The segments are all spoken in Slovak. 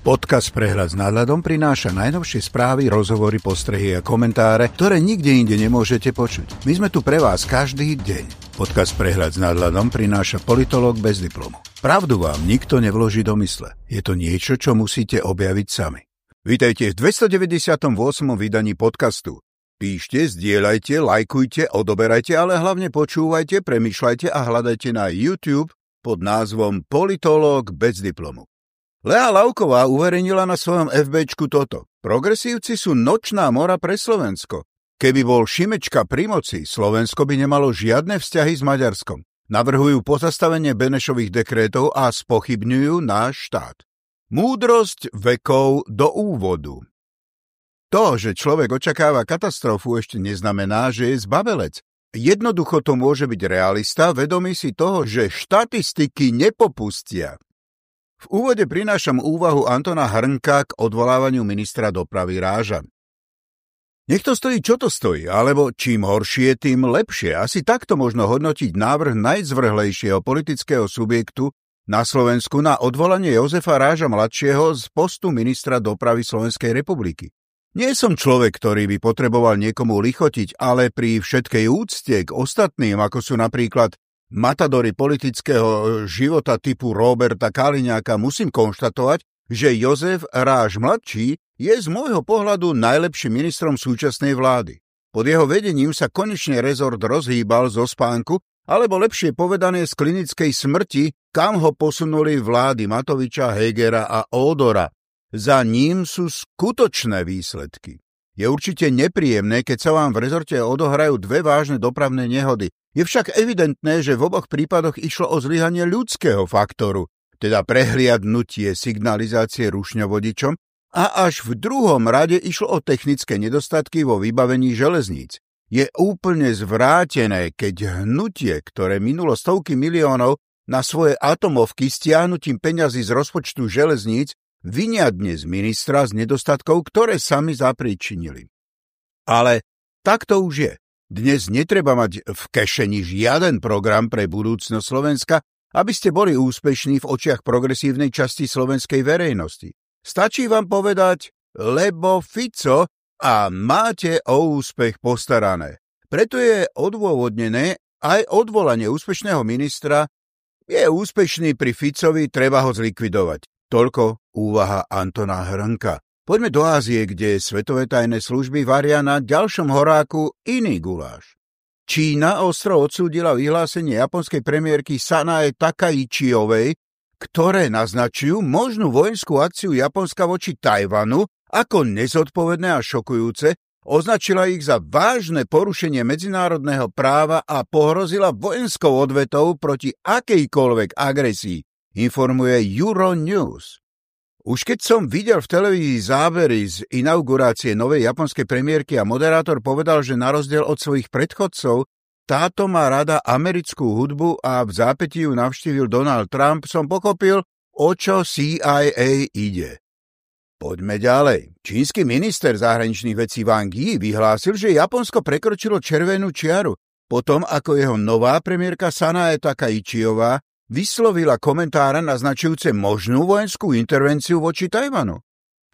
Podcast Prehľad s nadhľadom prináša najnovšie správy, rozhovory, postrehy a komentáre, ktoré nikde inde nemôžete počuť. My sme tu pre vás každý deň. Podcast Prehľad s nadhľadom prináša politolog bez diplomu. Pravdu vám nikto nevloží do mysle. Je to niečo, čo musíte objaviť sami. Vítajte v 298. vydaní podcastu. Píšte, zdieľajte, lajkujte, odoberajte, ale hlavne počúvajte, premyšľajte a hľadajte na YouTube pod názvom Politológ bez diplomu. Lea Lauková uverejnila na svojom FBčku toto. Progresívci sú nočná mora pre Slovensko. Keby bol Šimečka pri moci, Slovensko by nemalo žiadne vzťahy s Maďarskom. Navrhujú pozastavenie Benešových dekrétov a spochybňujú náš štát. Múdrosť vekov do úvodu. To, že človek očakáva katastrofu, ešte neznamená, že je zbabelec. Jednoducho to môže byť realista, vedomý si toho, že štatistiky nepopustia. V úvode prinášam úvahu Antona Hrnka k odvolávaniu ministra dopravy Ráža. Nech to stojí, čo to stojí, alebo čím horšie, tým lepšie. Asi takto možno hodnotiť návrh najzvrhlejšieho politického subjektu na Slovensku na odvolanie Jozefa Ráža mladšieho z postu ministra dopravy Slovenskej republiky. Nie som človek, ktorý by potreboval niekomu lichotiť, ale pri všetkej úcte k ostatným, ako sú napríklad matadory politického e, života typu Roberta Kaliňáka musím konštatovať, že Jozef Ráž mladší je z môjho pohľadu najlepším ministrom súčasnej vlády. Pod jeho vedením sa konečne rezort rozhýbal zo spánku, alebo lepšie povedané z klinickej smrti, kam ho posunuli vlády Matoviča, Hegera a Ódora. Za ním sú skutočné výsledky. Je určite nepríjemné, keď sa vám v rezorte odohrajú dve vážne dopravné nehody, je však evidentné, že v oboch prípadoch išlo o zlyhanie ľudského faktoru, teda prehliadnutie signalizácie rušňovodičom, a až v druhom rade išlo o technické nedostatky vo vybavení železníc. Je úplne zvrátené, keď hnutie, ktoré minulo stovky miliónov na svoje atomovky stiahnutím peňazí z rozpočtu železníc, vinia dnes ministra z nedostatkov, ktoré sami zapričinili. Ale tak to už je. Dnes netreba mať v kešeni žiaden program pre budúcnosť Slovenska, aby ste boli úspešní v očiach progresívnej časti slovenskej verejnosti. Stačí vám povedať, lebo Fico a máte o úspech postarané. Preto je odôvodnené aj odvolanie úspešného ministra. Je úspešný pri Ficovi, treba ho zlikvidovať. Toľko úvaha Antona Hrnka. Poďme do Ázie, kde svetové tajné služby varia na ďalšom horáku iný guláš. Čína ostro odsúdila vyhlásenie japonskej premiérky Sanae Takaichiovej, ktoré naznačujú možnú vojenskú akciu Japonska voči Tajvanu ako nezodpovedné a šokujúce, označila ich za vážne porušenie medzinárodného práva a pohrozila vojenskou odvetou proti akejkoľvek agresii, informuje Euronews. Už keď som videl v televízii zábery z inaugurácie novej japonskej premiérky a moderátor povedal, že na rozdiel od svojich predchodcov táto má rada americkú hudbu a v zápätí ju navštívil Donald Trump, som pochopil, o čo CIA ide. Poďme ďalej. Čínsky minister zahraničných vecí Wang Yi vyhlásil, že Japonsko prekročilo červenú čiaru, potom ako jeho nová premiérka Sanae Takaichiová vyslovila komentára naznačujúce možnú vojenskú intervenciu voči Tajvanu.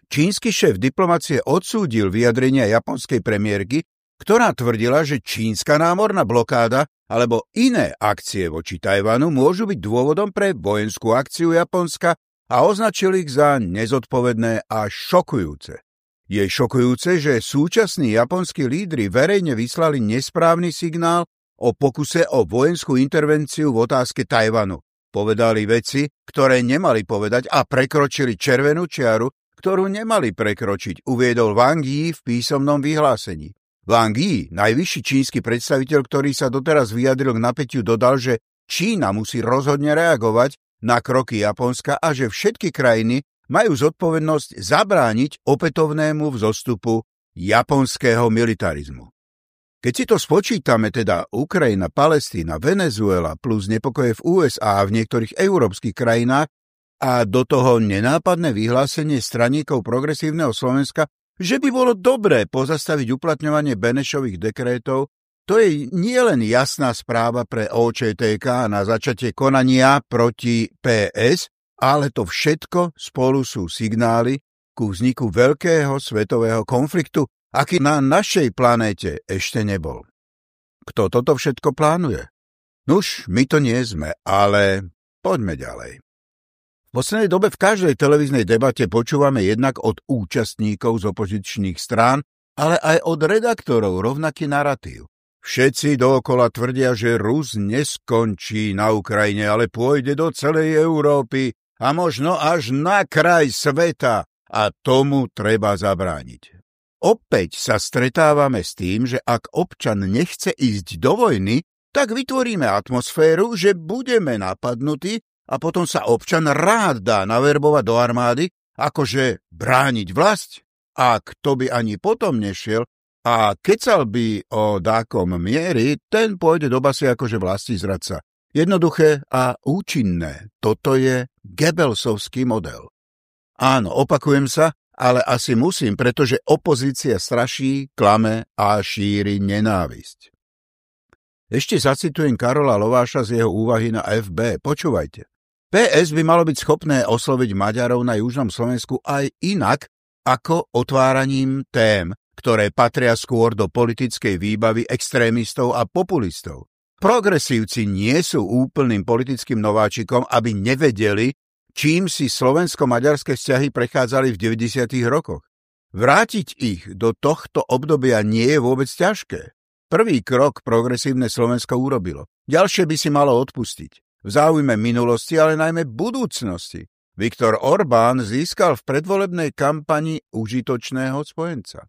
Čínsky šéf diplomacie odsúdil vyjadrenia japonskej premiérky, ktorá tvrdila, že čínska námorná blokáda alebo iné akcie voči Tajvanu môžu byť dôvodom pre vojenskú akciu Japonska a označil ich za nezodpovedné a šokujúce. Je šokujúce, že súčasní japonskí lídry verejne vyslali nesprávny signál o pokuse o vojenskú intervenciu v otázke Tajvanu. Povedali veci, ktoré nemali povedať a prekročili červenú čiaru, ktorú nemali prekročiť, uviedol Wang Yi v písomnom vyhlásení. Wang Yi, najvyšší čínsky predstaviteľ, ktorý sa doteraz vyjadril k napätiu, dodal, že Čína musí rozhodne reagovať na kroky Japonska a že všetky krajiny majú zodpovednosť zabrániť opätovnému vzostupu japonského militarizmu. Keď si to spočítame, teda Ukrajina, Palestína, Venezuela plus nepokoje v USA a v niektorých európskych krajinách a do toho nenápadné vyhlásenie straníkov progresívneho Slovenska, že by bolo dobré pozastaviť uplatňovanie Benešových dekrétov, to je nielen jasná správa pre OČTK na začatie konania proti PS, ale to všetko spolu sú signály ku vzniku veľkého svetového konfliktu, aký na našej planéte ešte nebol. Kto toto všetko plánuje? Nuž, my to nie sme, ale poďme ďalej. V poslednej dobe v každej televíznej debate počúvame jednak od účastníkov z opozičných strán, ale aj od redaktorov rovnaký narratív. Všetci dookola tvrdia, že Rus neskončí na Ukrajine, ale pôjde do celej Európy a možno až na kraj sveta a tomu treba zabrániť. Opäť sa stretávame s tým, že ak občan nechce ísť do vojny, tak vytvoríme atmosféru, že budeme napadnutí a potom sa občan rád dá naverbovať do armády, akože brániť vlast. A kto by ani potom nešiel a kecal by o dákom miery, ten pôjde do basy akože vlasti zradca. Jednoduché a účinné. Toto je Gebelsovský model. Áno, opakujem sa, ale asi musím, pretože opozícia straší, klame a šíri nenávisť. Ešte zacitujem Karola Lováša z jeho úvahy na FB. Počúvajte. PS by malo byť schopné osloviť Maďarov na južnom Slovensku aj inak ako otváraním tém, ktoré patria skôr do politickej výbavy extrémistov a populistov. Progresívci nie sú úplným politickým nováčikom, aby nevedeli, čím si slovensko-maďarské vzťahy prechádzali v 90. rokoch. Vrátiť ich do tohto obdobia nie je vôbec ťažké. Prvý krok progresívne Slovensko urobilo. Ďalšie by si malo odpustiť. V záujme minulosti, ale najmä budúcnosti. Viktor Orbán získal v predvolebnej kampani užitočného spojenca.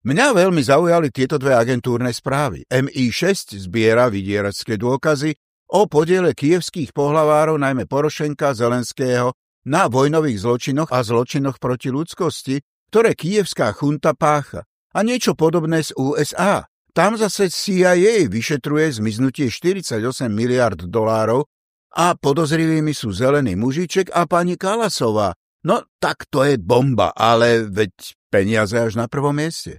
Mňa veľmi zaujali tieto dve agentúrne správy. MI6 zbiera vydieračské dôkazy o podiele kievských pohlavárov, najmä Porošenka, Zelenského, na vojnových zločinoch a zločinoch proti ľudskosti, ktoré kievská chunta pácha. A niečo podobné z USA. Tam zase CIA vyšetruje zmiznutie 48 miliard dolárov a podozrivými sú zelený mužiček a pani Kalasová. No tak to je bomba, ale veď peniaze až na prvom mieste.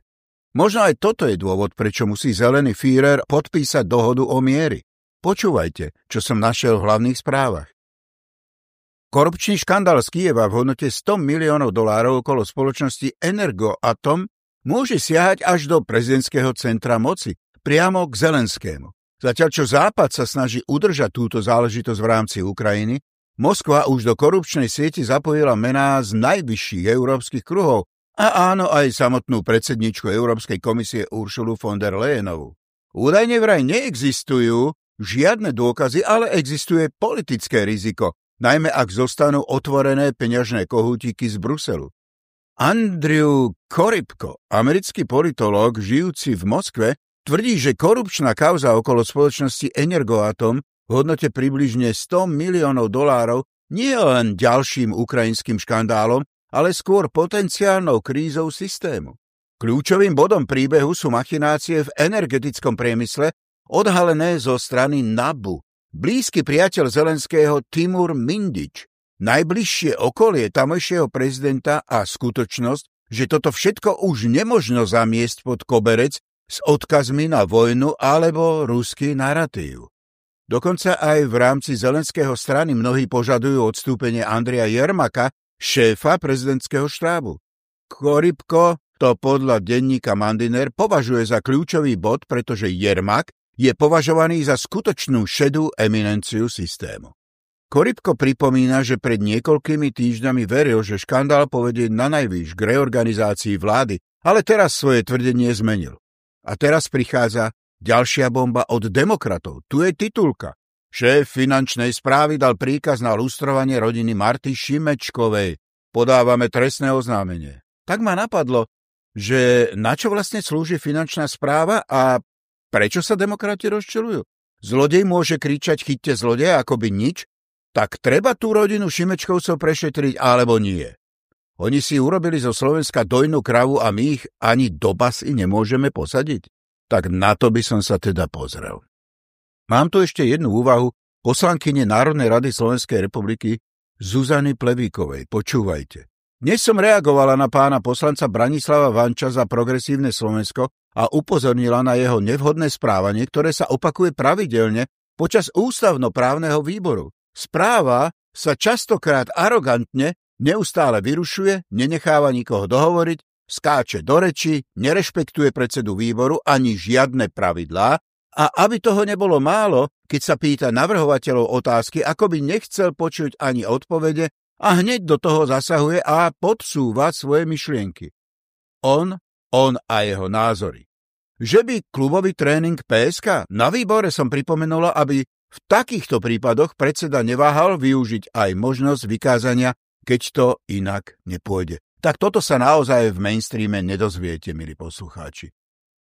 Možno aj toto je dôvod, prečo musí zelený Führer podpísať dohodu o miery. Počúvajte, čo som našiel v hlavných správach. Korupčný škandál z Kieva v hodnote 100 miliónov dolárov okolo spoločnosti Energoatom môže siahať až do prezidentského centra moci, priamo k Zelenskému. Zatiaľ čo Západ sa snaží udržať túto záležitosť v rámci Ukrajiny, Moskva už do korupčnej sieti zapojila mená z najvyšších európskych kruhov a áno aj samotnú predsedničku Európskej komisie Uršulu von der Leyenovú. Údajne vraj neexistujú žiadne dôkazy, ale existuje politické riziko, najmä ak zostanú otvorené peňažné kohútiky z Bruselu. Andrew Korybko, americký politológ žijúci v Moskve, tvrdí, že korupčná kauza okolo spoločnosti Energoatom v hodnote približne 100 miliónov dolárov nie je len ďalším ukrajinským škandálom, ale skôr potenciálnou krízou systému. Kľúčovým bodom príbehu sú machinácie v energetickom priemysle odhalené zo strany NABU. Blízky priateľ Zelenského Timur Mindič, najbližšie okolie tamojšieho prezidenta a skutočnosť, že toto všetko už nemožno zamiesť pod koberec s odkazmi na vojnu alebo ruský narratív. Dokonca aj v rámci Zelenského strany mnohí požadujú odstúpenie Andria Jermaka, šéfa prezidentského štábu. Korybko to podľa denníka Mandiner považuje za kľúčový bod, pretože Jermak je považovaný za skutočnú šedú eminenciu systému. Korybko pripomína, že pred niekoľkými týždňami veril, že škandál povedie na najvýš k reorganizácii vlády, ale teraz svoje tvrdenie zmenil. A teraz prichádza ďalšia bomba od demokratov. Tu je titulka. Šéf finančnej správy dal príkaz na lustrovanie rodiny Marty Šimečkovej. Podávame trestné oznámenie. Tak ma napadlo, že na čo vlastne slúži finančná správa a Prečo sa demokrati rozčelujú? Zlodej môže kričať chyťte zlodeja by nič? Tak treba tú rodinu Šimečkovcov prešetriť alebo nie? Oni si urobili zo Slovenska dojnú kravu a my ich ani do basy nemôžeme posadiť? Tak na to by som sa teda pozrel. Mám tu ešte jednu úvahu poslankyne Národnej rady Slovenskej republiky Zuzany Plevíkovej. Počúvajte. Dnes som reagovala na pána poslanca Branislava Vanča za progresívne Slovensko a upozornila na jeho nevhodné správanie, ktoré sa opakuje pravidelne počas ústavnoprávneho výboru. Správa sa častokrát arogantne neustále vyrušuje, nenecháva nikoho dohovoriť, skáče do reči, nerešpektuje predsedu výboru ani žiadne pravidlá a aby toho nebolo málo, keď sa pýta navrhovateľov otázky, ako by nechcel počuť ani odpovede a hneď do toho zasahuje a podsúva svoje myšlienky. On, on a jeho názory. Že by klubový tréning PSK na výbore som pripomenula, aby v takýchto prípadoch predseda neváhal využiť aj možnosť vykázania, keď to inak nepôjde. Tak toto sa naozaj v mainstreame nedozviete, milí poslucháči.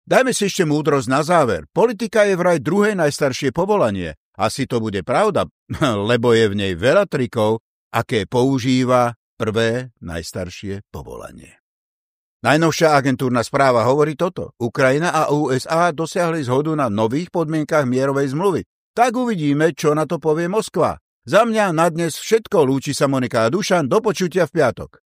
Dajme si ešte múdrosť na záver. Politika je vraj druhé najstaršie povolanie. Asi to bude pravda, lebo je v nej veľa trikov, aké používa prvé najstaršie povolanie. Najnovšia agentúrna správa hovorí toto. Ukrajina a USA dosiahli zhodu na nových podmienkach mierovej zmluvy. Tak uvidíme, čo na to povie Moskva. Za mňa na dnes všetko lúči sa Monika a Dušan. Do počutia v piatok.